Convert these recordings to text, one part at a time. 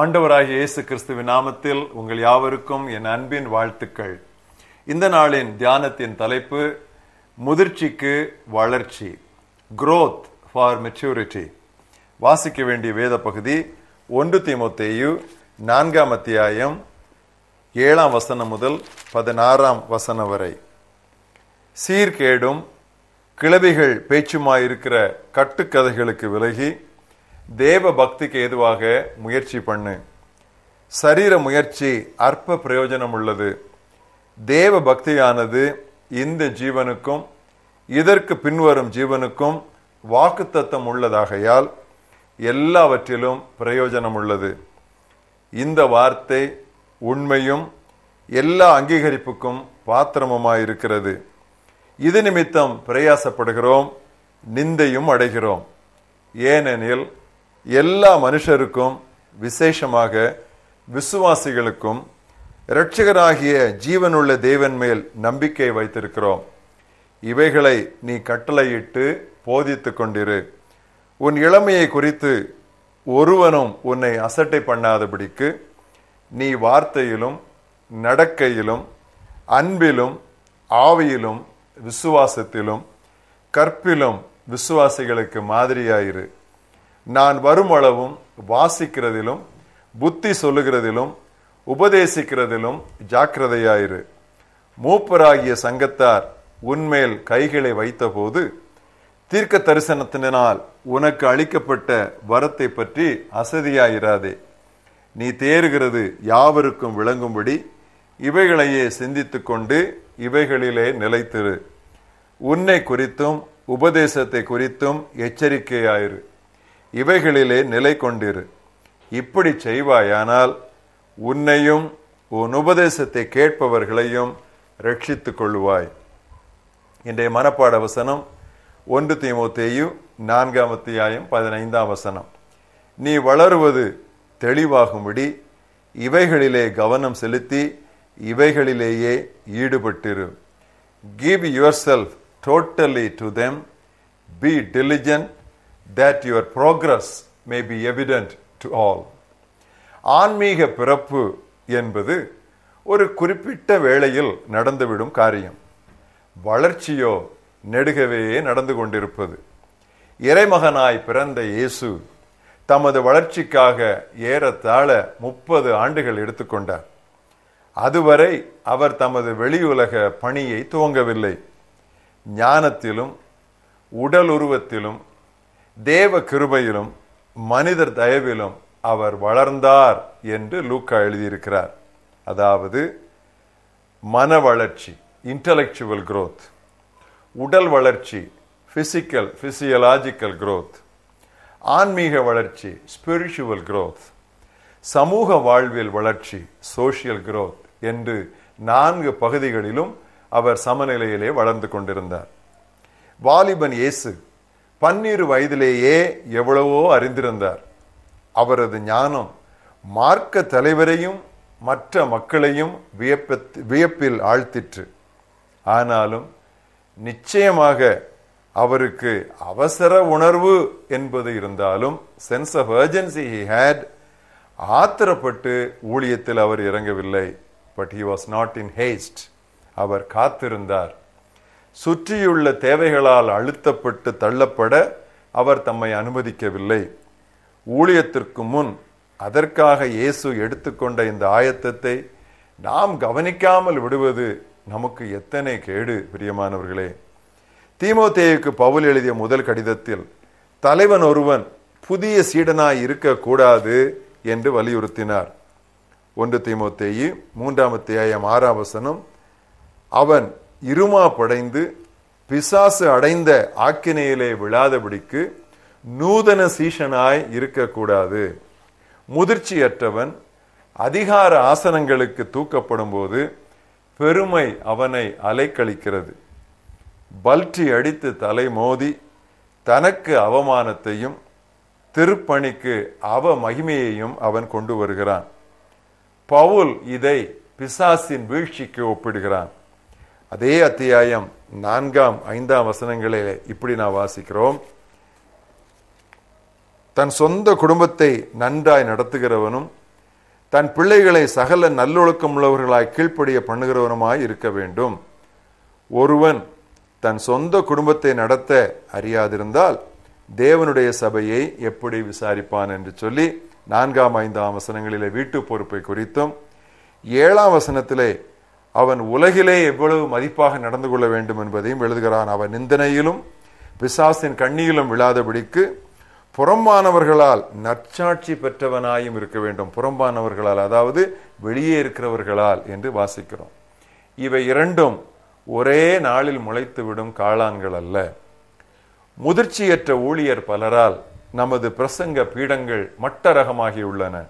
ஆண்டவராகிய இயேசு கிறிஸ்துவின் நாமத்தில் உங்கள் யாவருக்கும் என் அன்பின் வாழ்த்துக்கள். இந்த நாளின் தியானத்தின் தலைப்பு முதிர்ச்சிக்கு வளர்ச்சி குரோத் ஃபார் மெச்சூரிட்டி வாசிக்க வேண்டிய வேத பகுதி ஒன்று திமுத்தேயு நான்காம் அத்தியாயம் ஏழாம் வசனம் முதல் பதினாறாம் வசனம் வரை. சீர்கேடும் கிளவிகள் பேச்சுமாயிருக்கிற கட்டுக்கதைகளுக்கு விலகி தேவ பக்திக்கு ஏதுவாக முயற்சி பண்ணு. சரீர முயற்சி அற்ப பிரயோஜனம் உள்ளது. தேவ பக்தியானது இந்த ஜீவனுக்கும் இதற்கு பின்வரும் ஜீவனுக்கும் வாக்குத்தத்தம் உள்ளதாகையால் எல்லாவற்றிலும் பிரயோஜனம் உள்ளது. இந்த வார்த்தை உண்மையும் எல்லா அங்கீகரிப்புக்கும் பாத்திரமுமாயிருக்கிறது. இது நிமித்தம் பிரயாசப்படுகிறோம் நிந்தையும் அடைகிறோம். ஏனெனில் எல்லா மனுஷருக்கும் விசேஷமாக விசுவாசிகளுக்கும் இரட்சகராகிய ஜீவனுள்ள தேவன் மேல் நம்பிக்கை வைத்திருக்கிறோம். இவைகளை நீ கட்டளையிட்டு போதித்து கொண்டிரு. உன் இளமையை குறித்து ஒருவனும் உன்னை அசட்டை பண்ணாதபடிக்கு நீ வார்த்தையிலும் நடக்கையிலும் அன்பிலும் ஆவியிலும் விசுவாசத்திலும் கற்பிலும் விசுவாசிகளுக்கு மாதிரியாயிரு. நான் வருமளவும் வாசிக்கிறதிலும் புத்தி சொல்லுகிறதிலும் உபதேசிக்கிறதிலும் ஜாக்கிரதையாயிரு. மூப்பராகிய சங்கத்தார் உன்மேல் கைகளை வைத்தபோது தீர்க்க தரிசனத்தினால் உனக்கு அளிக்கப்பட்ட வரத்தை பற்றி அசதியாயிராதே. நீ தேறுகிறது யாவருக்கும் விளங்கும்படி இவைகளையே சிந்தித்து கொண்டு இவைகளிலே நிலைத்திரு. உன்னை குறித்தும் உபதேசத்தை குறித்தும் எச்சரிக்கையாயிரு. இவைகளிலே நிலை கொண்டிரு. இப்படி செய்வாயானால் உன்னையும் உன் உபதேசத்தை கேட்பவர்களையும் ரட்சித்துக் கொள்ளுவாய். இன்றைய மனப்பாட வசனம் ஒன்று தீமோத்தேயு நான்காம் அத்தியாயம் பதினைந்தாம் வசனம். நீ வளருவது தெளிவாகும்படி இவைகளிலே கவனம் செலுத்தி இவைகளிலேயே ஈடுபட்டிரு. Give yourself totally to them be diligent that your progress may be evident to all ஆன்மீக பிறப்பு என்பது ஒரு குறிப்பிட்ட வேளையில் நடந்துவிடும் காரியம். வளர்ச்சியோ நெடுகவே நடந்து கொண்டிருப்பது. இறைமகனாய் பிறந்த இயேசு தமது வளர்ச்சிக்காக ஏறத்தாழ முப்பது ஆண்டுகள் எடுத்துக்கொண்டார். அதுவரை அவர் தமது வெளியுலக பணியை துவங்கவில்லை. ஞானத்திலும் உடல் உருவத்திலும் தேவ கிருபையிலும் மனிதர் தயவிலும் அவர் வளர்ந்தார் என்று லூக்கா எழுதியிருக்கிறார். அதாவது மன வளர்ச்சி இன்டலெக்சுவல் குரோத் உடல் வளர்ச்சி பிசிக்கல் பிசியலாஜிக்கல் குரோத் ஆன்மீக வளர்ச்சி ஸ்பிரிச்சுவல் குரோத் சமூக வாழ்வியல் வளர்ச்சி சோஷியல் குரோத் என்று நான்கு பகுதிகளிலும் அவர் சமநிலையிலே வளர்ந்து கொண்டிருந்தார். வாலிபன் இயேசு பன்னிரு வயதிலேயே எவ்வளவோ அறிந்திருந்தார். அவரது ஞானம் மார்க்க தலைவரையும் மற்ற மக்களையும் வியப்பத் வியப்பில் ஆழ்த்திற்று. ஆனாலும் நிச்சயமாக அவருக்கு அவசர உணர்வு என்பது இருந்தாலும் sense of urgency he had ஆத்திரப்பட்டு ஊழியத்தில் அவர் இறங்கவில்லை. But he was not in haste அவர் காத்திருந்தார். சுற்றியுள்ள தேவைகளால் அழுத்தப்பட்டு தள்ளப்பட அவர் தம்மை அனுமதிக்கவில்லை. ஊழியத்திற்கு முன் அதற்காக இயேசு எடுத்துக்கொண்ட இந்த ஆயத்தத்தை நாம் கவனிக்காமல் விடுவது நமக்கு எத்தனை கேடு பிரியமானவர்களே. தீமோத்தேயுக்கு பவுல் எழுதிய முதல் கடிதத்தில் தலைவன் ஒருவன் புதிய சீடனாய் இருக்கக்கூடாது என்று வலியுறுத்தினார். ஒன்று தீமோத்தேயு மூன்றாம் அத்தியாயம் ஆறாம் வசனம் அவன் இருமா படைந்து பிசாசு அடைந்த ஆக்கினையிலே விழாதபடிக்கு நூதன சீஷனாய் இருக்கக்கூடாது. முதிர்ச்சியற்றவன் அதிகார ஆசனங்களுக்கு தூக்கப்படும் போது பெருமை அவனை அலைக்கழிக்கிறது. பல்டி அடித்து தலை மோதி தனக்கு அவமானத்தையும் திருப்பணிக்கு அவ மகிமையையும் அவன் கொண்டு வருகிறான். பவுல் இதை பிசாசின் வீழ்ச்சிக்கு ஒப்பிடுகிறான். அதே அத்தியாயம் நான்காம் ஐந்தாம் வசனங்களிலே இப்படி நான் வாசிக்கிறோம். தன் சொந்த குடும்பத்தை நன்றாய் நடத்துகிறவனும் தன் பிள்ளைகளை சகல நல்லொழுக்கம் உள்ளவர்களாய் கீழ்ப்படிய பண்ணுகிறவனுமாய் இருக்க வேண்டும். ஒருவன் தன் சொந்த குடும்பத்தை நடத்த அறியாதிருந்தால் தேவனுடைய சபையை எப்படி விசாரிப்பான் என்று சொல்லி நான்காம் ஐந்தாம் வசனங்களிலே வீட்டு பொறுப்பை குறித்தும் ஏழாம் வசனத்திலே அவன் உலகிலே எவ்வளவு மதிப்பாக நடந்து கொள்ள வேண்டும் என்பதையும் எழுதுகிறான். அவன் நிந்தனையிலும் பிசாசின் கண்ணியிலும் விழாதபடிக்கு புறம்பானவர்களால் நற்சாட்சி பெற்றவனாயும் இருக்க வேண்டும். புறம்பானவர்களால் அதாவது வெளியே இருக்கிறவர்களால் என்று வாசிக்கிறோம். இவை இரண்டும் ஒரே நாளில் முளைத்துவிடும் காளான்கள் அல்ல. முதிர்ச்சியற்ற ஊழியர் பலரால் நமது பிரசங்க பீடங்கள் மட்டரகமாகியுள்ளன.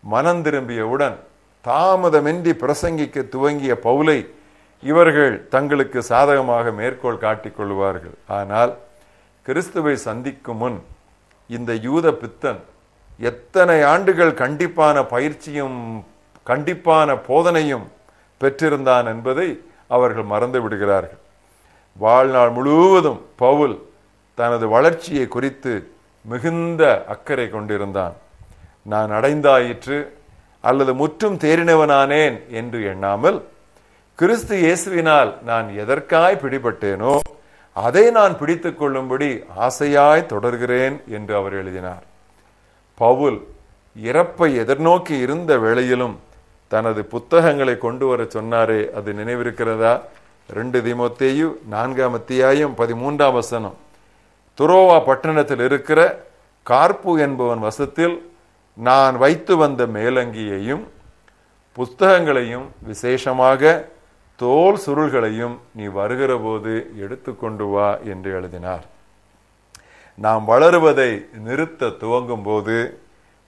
மனம் திரும்பியவுடன் தாமதமின்றி பிரசங்கிக்க துவங்கிய பவுலை இவர்கள் தங்களுக்கு சாதகமாக மேற்கோள் காட்டிக் கொள்வார்கள். ஆனால் கிறிஸ்துவை சந்திக்கும் முன் இந்த யூத பித்தன் எத்தனை ஆண்டுகள் கண்டிப்பான பயிற்சியும் கண்டிப்பான போதனையும் பெற்றிருந்தான் என்பதை அவர்கள் மறந்து விடுகிறார்கள். வாழ்நாள் முழுவதும் பவுல் தனது வளர்ச்சியை குறித்து மிகுந்த அக்கறை கொண்டிருந்தான். நான் அடைந்தாயிற்று அல்லது முற்றும் தேறினவனானேன் என்று எண்ணாமல் கிறிஸ்து இயேசுவினால் நான் எதற்காய் பிடிபட்டேனோ அதை நான் பிடித்துக் கொள்ளும்படி ஆசையாய் தொடர்கிறேன் என்று அவர் எழுதினார். பவுல் இறப்பை எதிர்நோக்கி இருந்த வேளையிலும் தனது புத்தகங்களை கொண்டு வர சொன்னாரே அது நினைவிருக்கிறதா? ரெண்டு திமுத்தேயு நான்காம் அத்தியாயம் பதிமூன்றாம் வசனம். துரோவா பட்டணத்தில் இருக்கிற கார்பு என்பவன் வசத்தில் நான் வைத்து வந்த மேலங்கியையும் புஸ்தகங்களையும் விசேஷமாக தோல் சுருள்களையும் நீ வருகிற போது எடுத்துக்கொண்டு வா என்று எழுதினார். நாம் வளருவதை நிறுத்த துவங்கும் போது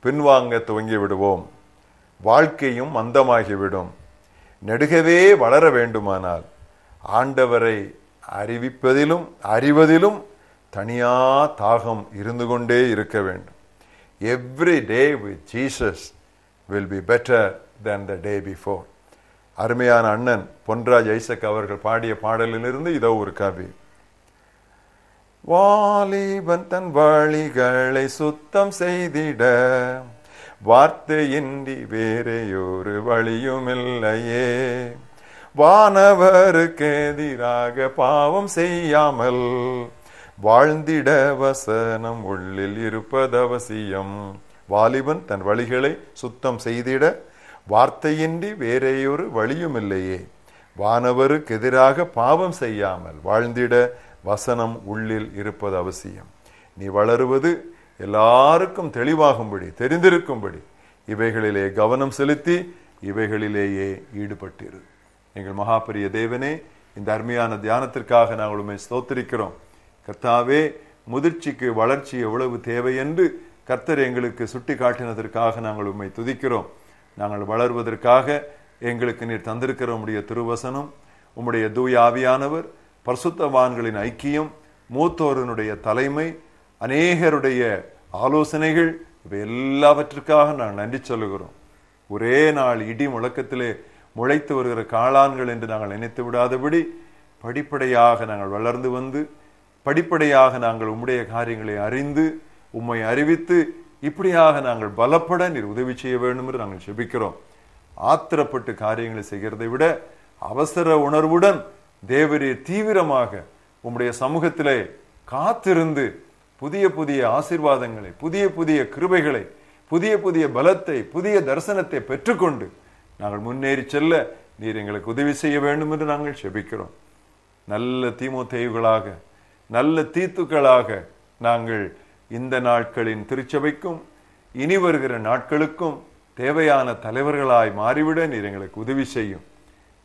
பின்வாங்க துவங்கி விடுவோம் வாழ்க்கையும் மந்தமாகிவிடும். நெடுகவே வளர வேண்டுமானால் ஆண்டவரை அறிவிப்பதிலும் அறிவதிலும் தனியா தாகம் இருந்து கொண்டே இருக்க வேண்டும். Every day with Jesus will be better than the day before அருமையான அண்ணன் பொன்ராஜ் ஐசக் அவர்கள் பாடிய பாடலிலிருந்து இதோ ஒரு கவி. வாலிபன் தன் வழிகளை சுத்தம் செய்திட வார்த்தையின்றி வேறையொரு வழியுமில்லையே வானவருக்கு எதிராக பாவம் செய்யாமல் வாழ்ந்திட வசனம் உள்ளில் இருப்பது அவசியம். வாலிபன் தன் வழிகளை சுத்தம் செய்திட வார்த்தையின்றி வேறையொரு வழியும் இல்லையே வானவருக்கு எதிராக பாவம் செய்யாமல் வாழ்ந்திட வசனம் உள்ளில் இருப்பது அவசியம். நீ வளருவது எல்லாருக்கும் தெளிவாகும்படி தெரிந்திருக்கும்படி இவைகளிலே கவனம் செலுத்தி இவைகளிலேயே ஈடுபட்டிரு. எங்கள் மகாபரிய தேவனே இந்த அருமையான தியானத்திற்காக நாங்கள் உண்மை ஸ்தோத்திரிக்கிறோம். கர்த்தாவே முதிர்ச்சிக்கு வளர்ச்சி எவ்வளவு தேவை என்று கர்த்தர் எங்களுக்கு சுட்டி காட்டினதற்காக நாங்கள் உண்மை துதிக்கிறோம். நாங்கள் வளர்வதற்காக எங்களுக்கு நீர் தந்திருக்கிற உம்முடைய திருவசனம் உம்முடைய தூய ஆவியானவர் பரிசுத்தவான்களின் ஐக்கியம் மூத்தோரனுடைய தலைமை அநேகருடைய ஆலோசனைகள் இவை எல்லாவற்றுக்காக நாங்கள் நன்றி சொல்லுகிறோம். ஒரே நாள் இடி முழக்கத்திலே முளைத்து வருகிற காளான்கள் என்று நாங்கள் நினைத்து விடாதபடி படிப்படியாக நாங்கள் வளர்ந்து வந்து படிப்படியாக நாங்கள் உம்முடைய காரியங்களை அறிந்து உம்மை அறிவித்து இப்படியாக நாங்கள் பலப்பட நீர் உதவி செய்ய வேண்டும் என்று நாங்கள் செபிக்கிறோம் ஆத்திரப்பட்டு காரியங்களை செய்கிறதை விட அவசர உணர்வுடன் தேவரீர் தீவிரமாக உம்முடைய சமூகத்திலே காத்திருந்து புதிய புதிய ஆசிர்வாதங்களை புதிய புதிய கிருபைகளை புதிய புதிய பலத்தை புதிய தரிசனத்தை பெற்றுக்கொண்டு நாங்கள் முன்னேறி செல்ல நீர் எங்களுக்கு உதவி செய்ய வேண்டும் என்று நாங்கள் செபிக்கிறோம் நல்ல தீமோத்தேயுகளாக நல்ல தீத்துக்களாக நாங்கள் இந்த நாட்களின் திருச்சபைக்கும் இனி வருகிற நாட்களுக்கும் தேவையான தலைவர்களாய் மாறிவிட நீர் எங்களுக்கு உதவி செய்யும்.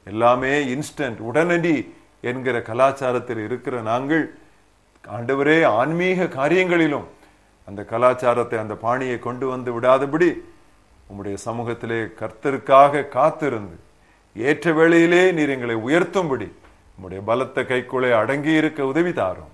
எல்லாமே இன்ஸ்டன்ட் உடனடி என்கிற கலாச்சாரத்தில் இருக்கிற நாங்கள் ஆண்டவரே ஆன்மீக காரியங்களிலும் அந்த கலாச்சாரத்தை அந்த பாணியை கொண்டு வந்து விடாதபடி உம்முடைய சமூகத்திலே கர்த்தருக்காக காத்திருந்து ஏற்ற வேளையிலே நீர் எங்களை உயர்த்தும்படி உம்முடைய பலத்த கைக்குள்ளே அடங்கி இருக்க உதவி தாரும்.